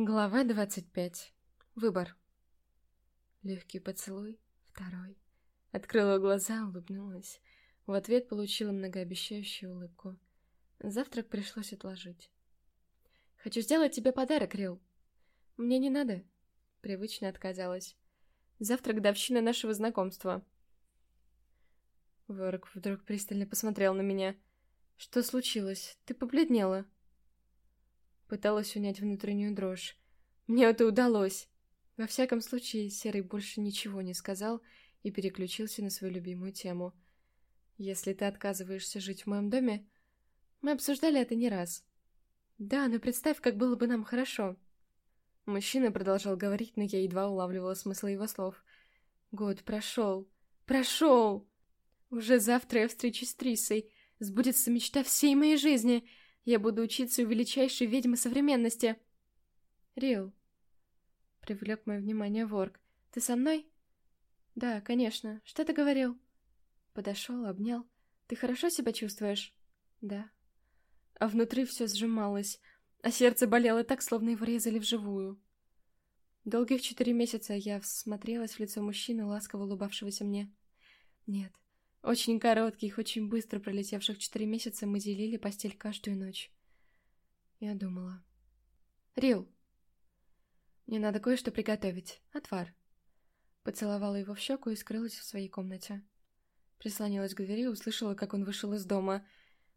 Глава 25. Выбор. Легкий поцелуй. Второй. Открыла глаза, улыбнулась. В ответ получила многообещающую улыбку. Завтрак пришлось отложить. «Хочу сделать тебе подарок, Рил». «Мне не надо». Привычно отказалась. «Завтра годовщина нашего знакомства». Ворк вдруг пристально посмотрел на меня. «Что случилось? Ты побледнела?» Пыталась унять внутреннюю дрожь. Мне это удалось. Во всяком случае, Серый больше ничего не сказал и переключился на свою любимую тему. «Если ты отказываешься жить в моем доме...» Мы обсуждали это не раз. «Да, но представь, как было бы нам хорошо». Мужчина продолжал говорить, но я едва улавливала смысл его слов. «Год прошел. Прошел! Уже завтра я встречусь с Трисой. Сбудется мечта всей моей жизни. Я буду учиться у величайшей ведьмы современности. Рил. Привлек мое внимание Ворк. Ты со мной? Да, конечно. Что ты говорил? Подошел, обнял. Ты хорошо себя чувствуешь? Да. А внутри все сжималось, а сердце болело так, словно его резали вживую. Долгих четыре месяца я всмотрелась в лицо мужчины, ласково улыбавшегося мне. Нет, очень коротких, очень быстро пролетевших четыре месяца мы делили постель каждую ночь. Я думала. «Рил, мне надо кое-что приготовить. Отвар». Поцеловала его в щеку и скрылась в своей комнате. Прислонилась к двери и услышала, как он вышел из дома.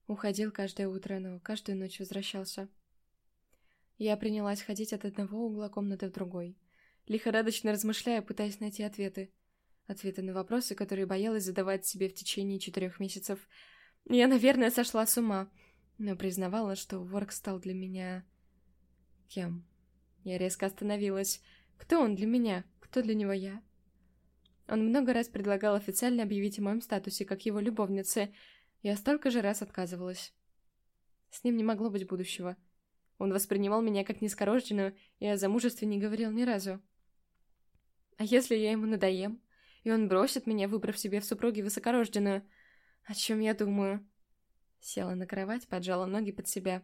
Уходил каждое утро, но каждую ночь возвращался. Я принялась ходить от одного угла комнаты в другой, лихорадочно размышляя, пытаясь найти ответы ответы на вопросы, которые боялась задавать себе в течение четырех месяцев. Я, наверное, сошла с ума, но признавала, что Ворк стал для меня... Кем? Я резко остановилась. Кто он для меня? Кто для него я? Он много раз предлагал официально объявить о моем статусе, как его любовнице. Я столько же раз отказывалась. С ним не могло быть будущего. Он воспринимал меня как нескорожденную и о замужестве не говорил ни разу. А если я ему надоем? И он бросит меня, выбрав себе в супруге высокорожденную. О чем я думаю? Села на кровать, поджала ноги под себя.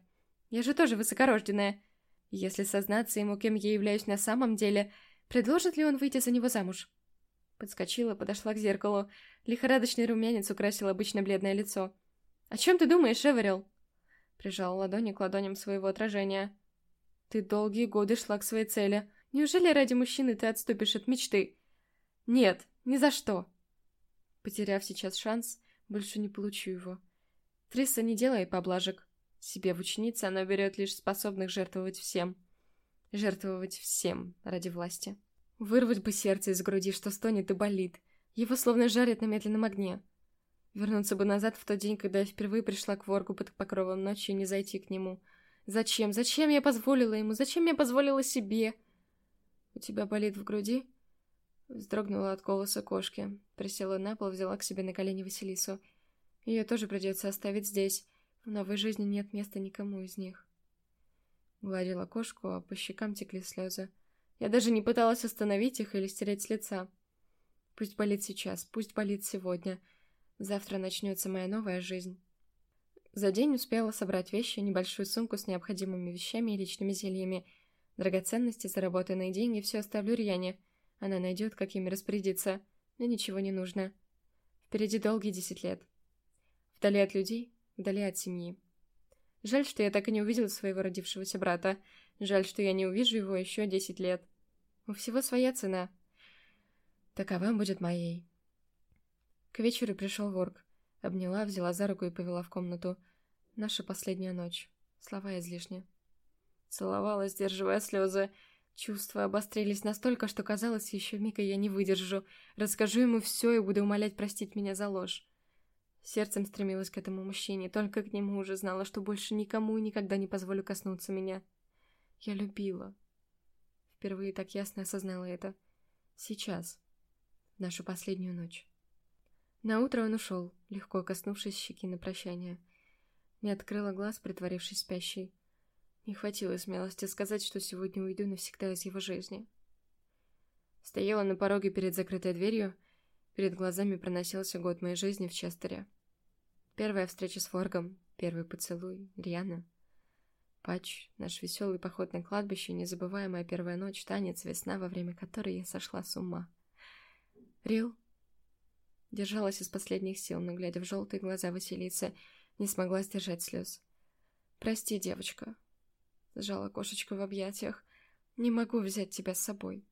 Я же тоже высокорожденная. Если сознаться ему, кем я являюсь на самом деле, предложит ли он выйти за него замуж? Подскочила, подошла к зеркалу. Лихорадочный румянец украсил обычно бледное лицо. «О чем ты думаешь, Эверил?» Прижала ладони к ладоням своего отражения. «Ты долгие годы шла к своей цели. Неужели ради мужчины ты отступишь от мечты?» «Нет, ни за что. Потеряв сейчас шанс, больше не получу его. Триса не делает поблажек. Себе в ученице она берет лишь способных жертвовать всем. Жертвовать всем ради власти. Вырвать бы сердце из груди, что стонет и болит. Его словно жарят на медленном огне. Вернуться бы назад в тот день, когда я впервые пришла к воргу под покровом ночи и не зайти к нему. Зачем? Зачем я позволила ему? Зачем я позволила себе? У тебя болит в груди? Вздрогнула от голоса кошки. Присела на пол, взяла к себе на колени Василису. Ее тоже придется оставить здесь. В новой жизни нет места никому из них. Гладила кошку, а по щекам текли слезы. Я даже не пыталась остановить их или стереть с лица. Пусть болит сейчас, пусть болит сегодня. Завтра начнется моя новая жизнь. За день успела собрать вещи, небольшую сумку с необходимыми вещами и личными зельями. Драгоценности, заработанные деньги, все оставлю Рьяне. Она найдет, как ими распорядиться, но ничего не нужно. Впереди долгие десять лет. Вдали от людей, вдали от семьи. Жаль, что я так и не увидела своего родившегося брата. Жаль, что я не увижу его еще десять лет. У всего своя цена. Такова будет моей. К вечеру пришел ворк. Обняла, взяла за руку и повела в комнату. Наша последняя ночь. Слова излишни. Целовала, сдерживая слезы. Чувства обострились настолько, что казалось, еще миг я не выдержу. Расскажу ему все и буду умолять простить меня за ложь. Сердцем стремилась к этому мужчине, только к нему уже знала, что больше никому и никогда не позволю коснуться меня. Я любила. Впервые так ясно осознала это. Сейчас. Нашу последнюю ночь. На утро он ушел, легко коснувшись щеки на прощание. Не открыла глаз, притворившись спящей. Не хватило смелости сказать, что сегодня уйду навсегда из его жизни. Стояла на пороге перед закрытой дверью, перед глазами проносился год моей жизни в Честере. Первая встреча с Форгом, первый поцелуй, Риана. Патч, наш веселый поход на кладбище, незабываемая первая ночь, танец, весна, во время которой я сошла с ума. Рил держалась из последних сил, но, глядя в желтые глаза Василисы, не смогла сдержать слез. «Прости, девочка», — сжала кошечку в объятиях, — «не могу взять тебя с собой».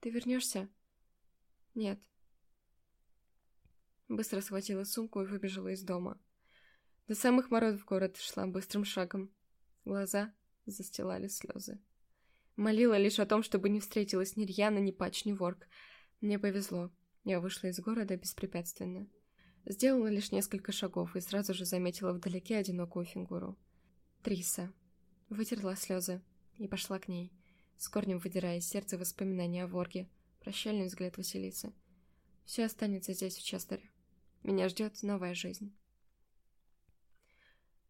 «Ты вернешься?» «Нет». Быстро схватила сумку и выбежала из дома. До самых морозов в город шла быстрым шагом. Глаза застилали слезы. Молила лишь о том, чтобы не встретилась ни Рьяна, ни Пач, ни Ворк. Мне повезло. Я вышла из города беспрепятственно. Сделала лишь несколько шагов и сразу же заметила вдалеке одинокую фигуру. Триса. Вытерла слезы и пошла к ней, с корнем выдирая из сердца воспоминания о Ворге, прощальный взгляд Василисы. Все останется здесь, в Честере. Меня ждет новая жизнь.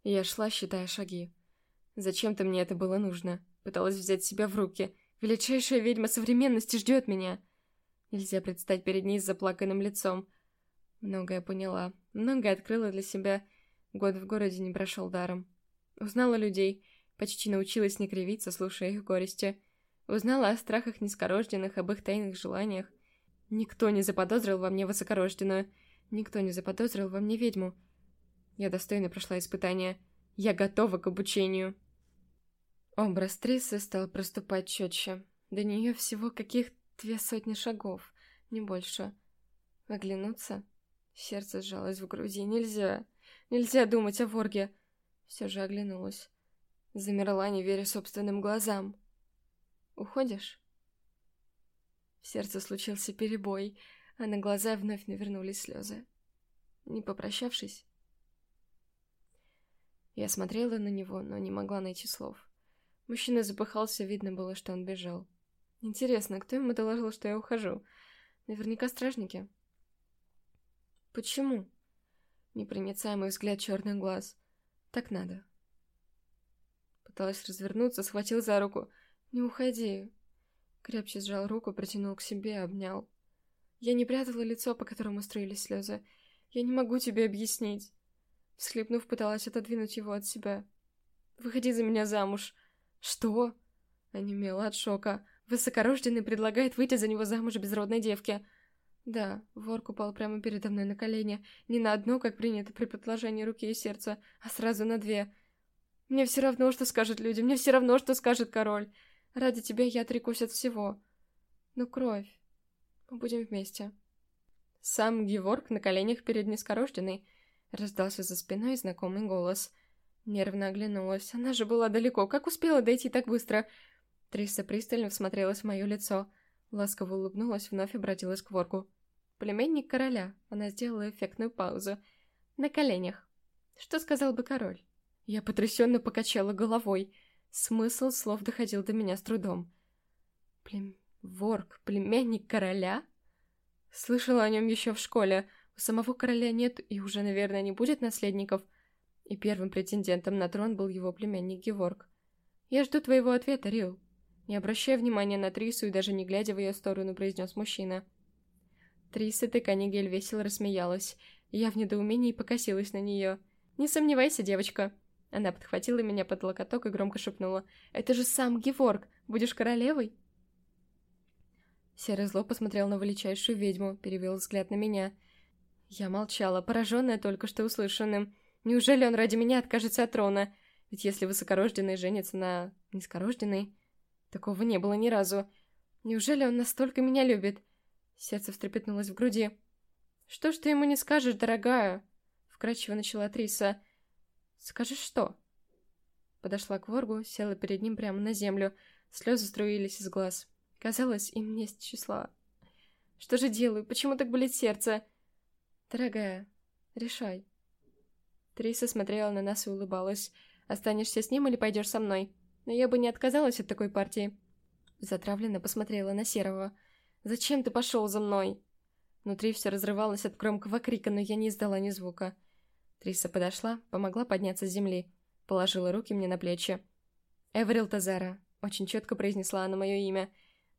Я шла, считая шаги. Зачем-то мне это было нужно. Пыталась взять себя в руки. Величайшая ведьма современности ждет меня. Нельзя предстать перед ней с заплаканным лицом. Многое поняла, многое открыла для себя. Год в городе не прошел даром. Узнала людей, почти научилась не кривиться, слушая их горести. Узнала о страхах низкорожденных, об их тайных желаниях. Никто не заподозрил во мне высокорожденную. Никто не заподозрил во мне ведьму. Я достойно прошла испытание. Я готова к обучению. Образ Трисы стал проступать четче. До нее всего каких две сотни шагов, не больше. Оглянуться? Сердце сжалось в груди. Нельзя. Нельзя думать о Ворге. Все же оглянулась. Замерла, не веря собственным глазам. «Уходишь?» В сердце случился перебой, а на глаза вновь навернулись слезы. Не попрощавшись? Я смотрела на него, но не могла найти слов. Мужчина запыхался, видно было, что он бежал. Интересно, кто ему доложил, что я ухожу? Наверняка стражники. Почему? Непроницаемый взгляд черных глаз. Так надо. Пыталась развернуться, схватил за руку. Не уходи. Крепче сжал руку, протянул к себе, обнял. Я не прятала лицо, по которому струились слезы. Я не могу тебе объяснить. Всхлипнув, пыталась отодвинуть его от себя. «Выходи за меня замуж!» «Что?» Онемела от шока. Высокорожденный предлагает выйти за него замуж безродной девке. Да, ворк упал прямо передо мной на колени. Не на одно, как принято при предложении руки и сердца, а сразу на две. Мне все равно, что скажут люди, мне все равно, что скажет король. Ради тебя я отрекусь от всего. Ну, кровь. Мы будем вместе. Сам Геворг на коленях перед нескорожденной. Раздался за спиной знакомый голос — Нервно оглянулась. Она же была далеко. Как успела дойти так быстро? Триса пристально всмотрелась в мое лицо. Ласково улыбнулась, вновь обратилась к ворку. Племенник короля. Она сделала эффектную паузу. На коленях. Что сказал бы король? Я потрясенно покачала головой. Смысл слов доходил до меня с трудом. Плем... Ворк, племянник короля? Слышала о нем еще в школе. У самого короля нет и уже, наверное, не будет наследников и первым претендентом на трон был его племянник Геворг. «Я жду твоего ответа, Рил», не обращая внимания на Трису и даже не глядя в ее сторону, произнес мужчина. Триса Теканигель весело рассмеялась, я в недоумении покосилась на нее. «Не сомневайся, девочка!» Она подхватила меня под локоток и громко шепнула. «Это же сам Геворг! Будешь королевой?» Серый зло посмотрел на величайшую ведьму, перевел взгляд на меня. Я молчала, пораженная только что услышанным. Неужели он ради меня откажется от трона? Ведь если высокорожденный женится на низкорожденной... Такого не было ни разу. Неужели он настолько меня любит? Сердце встрепетнулось в груди. «Что ж ты ему не скажешь, дорогая?» Вкрадчиво начала Триса. «Скажешь что?» Подошла к воргу, села перед ним прямо на землю. Слезы струились из глаз. Казалось, им нет числа. «Что же делаю? Почему так болит сердце?» «Дорогая, решай». Триса смотрела на нас и улыбалась. «Останешься с ним или пойдешь со мной?» Но я бы не отказалась от такой партии. Затравленно посмотрела на Серого. «Зачем ты пошел за мной?» Внутри все разрывалось от громкого крика, но я не издала ни звука. Триса подошла, помогла подняться с земли, положила руки мне на плечи. «Эврил Тазара», — очень четко произнесла она мое имя.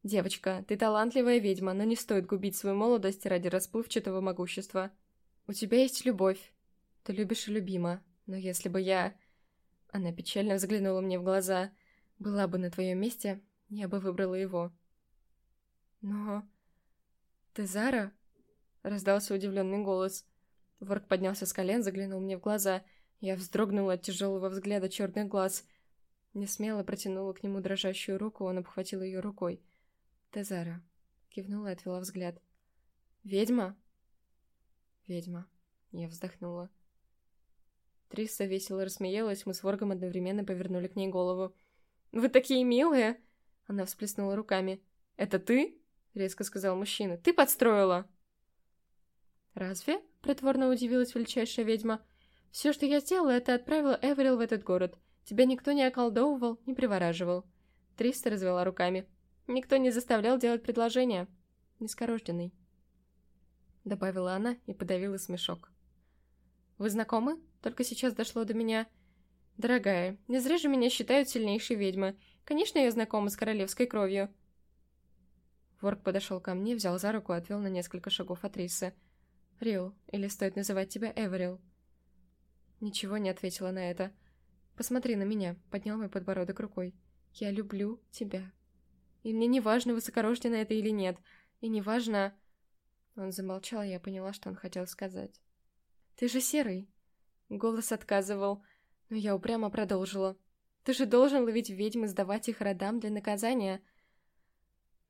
«Девочка, ты талантливая ведьма, но не стоит губить свою молодость ради расплывчатого могущества. У тебя есть любовь, ты любишь и любима, но если бы я... Она печально взглянула мне в глаза. «Была бы на твоем месте, я бы выбрала его». «Но... ты Зара?» — раздался удивленный голос. Ворк поднялся с колен, заглянул мне в глаза. Я вздрогнула от тяжелого взгляда черных глаз. Не смело протянула к нему дрожащую руку, он обхватил ее рукой. «Тезара», — кивнула и отвела взгляд. «Ведьма?» «Ведьма», — я вздохнула. Триса весело рассмеялась, мы с Воргом одновременно повернули к ней голову. «Вы такие милые!» Она всплеснула руками. «Это ты?» — резко сказал мужчина. «Ты подстроила!» «Разве?» — притворно удивилась величайшая ведьма. «Все, что я сделала, это отправила Эверил в этот город. Тебя никто не околдовывал, не привораживал». Триста развела руками. «Никто не заставлял делать предложения. Нескорожденный». Добавила она и подавила смешок. «Вы знакомы?» Только сейчас дошло до меня. «Дорогая, не зря же меня считают сильнейшей ведьмой. Конечно, я знакома с королевской кровью». Ворк подошел ко мне, взял за руку и отвел на несколько шагов от Рисы. «Рил, или стоит называть тебя Эверил?» Ничего не ответила на это. «Посмотри на меня», — поднял мой подбородок рукой. «Я люблю тебя. И мне не важно, высокорожденно это или нет. И не важно...» Он замолчал, и я поняла, что он хотел сказать. «Ты же серый!» Голос отказывал, но я упрямо продолжила. «Ты же должен ловить ведьм и сдавать их родам для наказания!»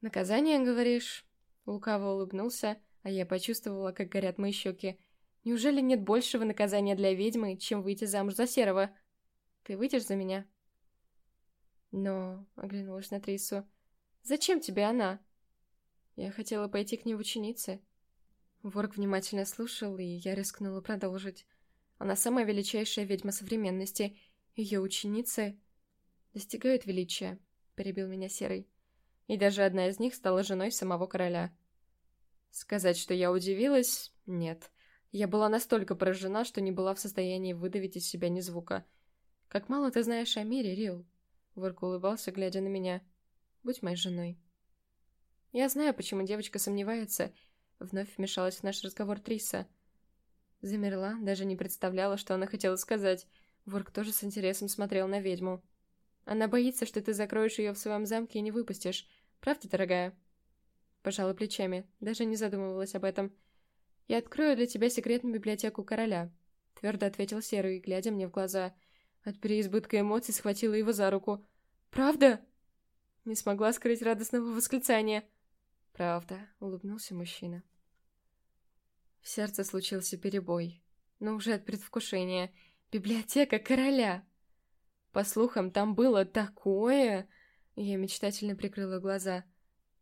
«Наказание, говоришь?» Лукаво улыбнулся, а я почувствовала, как горят мои щеки. «Неужели нет большего наказания для ведьмы, чем выйти замуж за серого? Ты выйдешь за меня?» «Но...» — оглянулась на Трису. «Зачем тебе она?» Я хотела пойти к ней в ученицы. Ворк внимательно слушал, и я рискнула продолжить. Она самая величайшая ведьма современности. Ее ученицы достигают величия, перебил меня Серый. И даже одна из них стала женой самого короля. Сказать, что я удивилась, нет. Я была настолько поражена, что не была в состоянии выдавить из себя ни звука. «Как мало ты знаешь о мире, Рил?» Ворк улыбался, глядя на меня. «Будь моей женой». Я знаю, почему девочка сомневается, Вновь вмешалась в наш разговор Триса. Замерла, даже не представляла, что она хотела сказать. Ворк тоже с интересом смотрел на ведьму. Она боится, что ты закроешь ее в своем замке и не выпустишь. Правда, дорогая? Пожала плечами, даже не задумывалась об этом. Я открою для тебя секретную библиотеку короля. Твердо ответил Серый, глядя мне в глаза. От переизбытка эмоций схватила его за руку. «Правда?» Не смогла скрыть радостного восклицания. «Правда», — улыбнулся мужчина. В сердце случился перебой, но уже от предвкушения. Библиотека короля! По слухам, там было такое... Я мечтательно прикрыла глаза.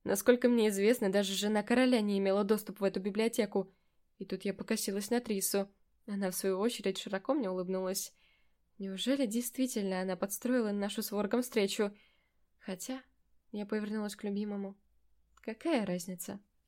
Насколько мне известно, даже жена короля не имела доступа в эту библиотеку. И тут я покосилась на Трису. Она, в свою очередь, широко мне улыбнулась. Неужели действительно она подстроила нашу с Воргом встречу? Хотя я повернулась к любимому. Какая разница?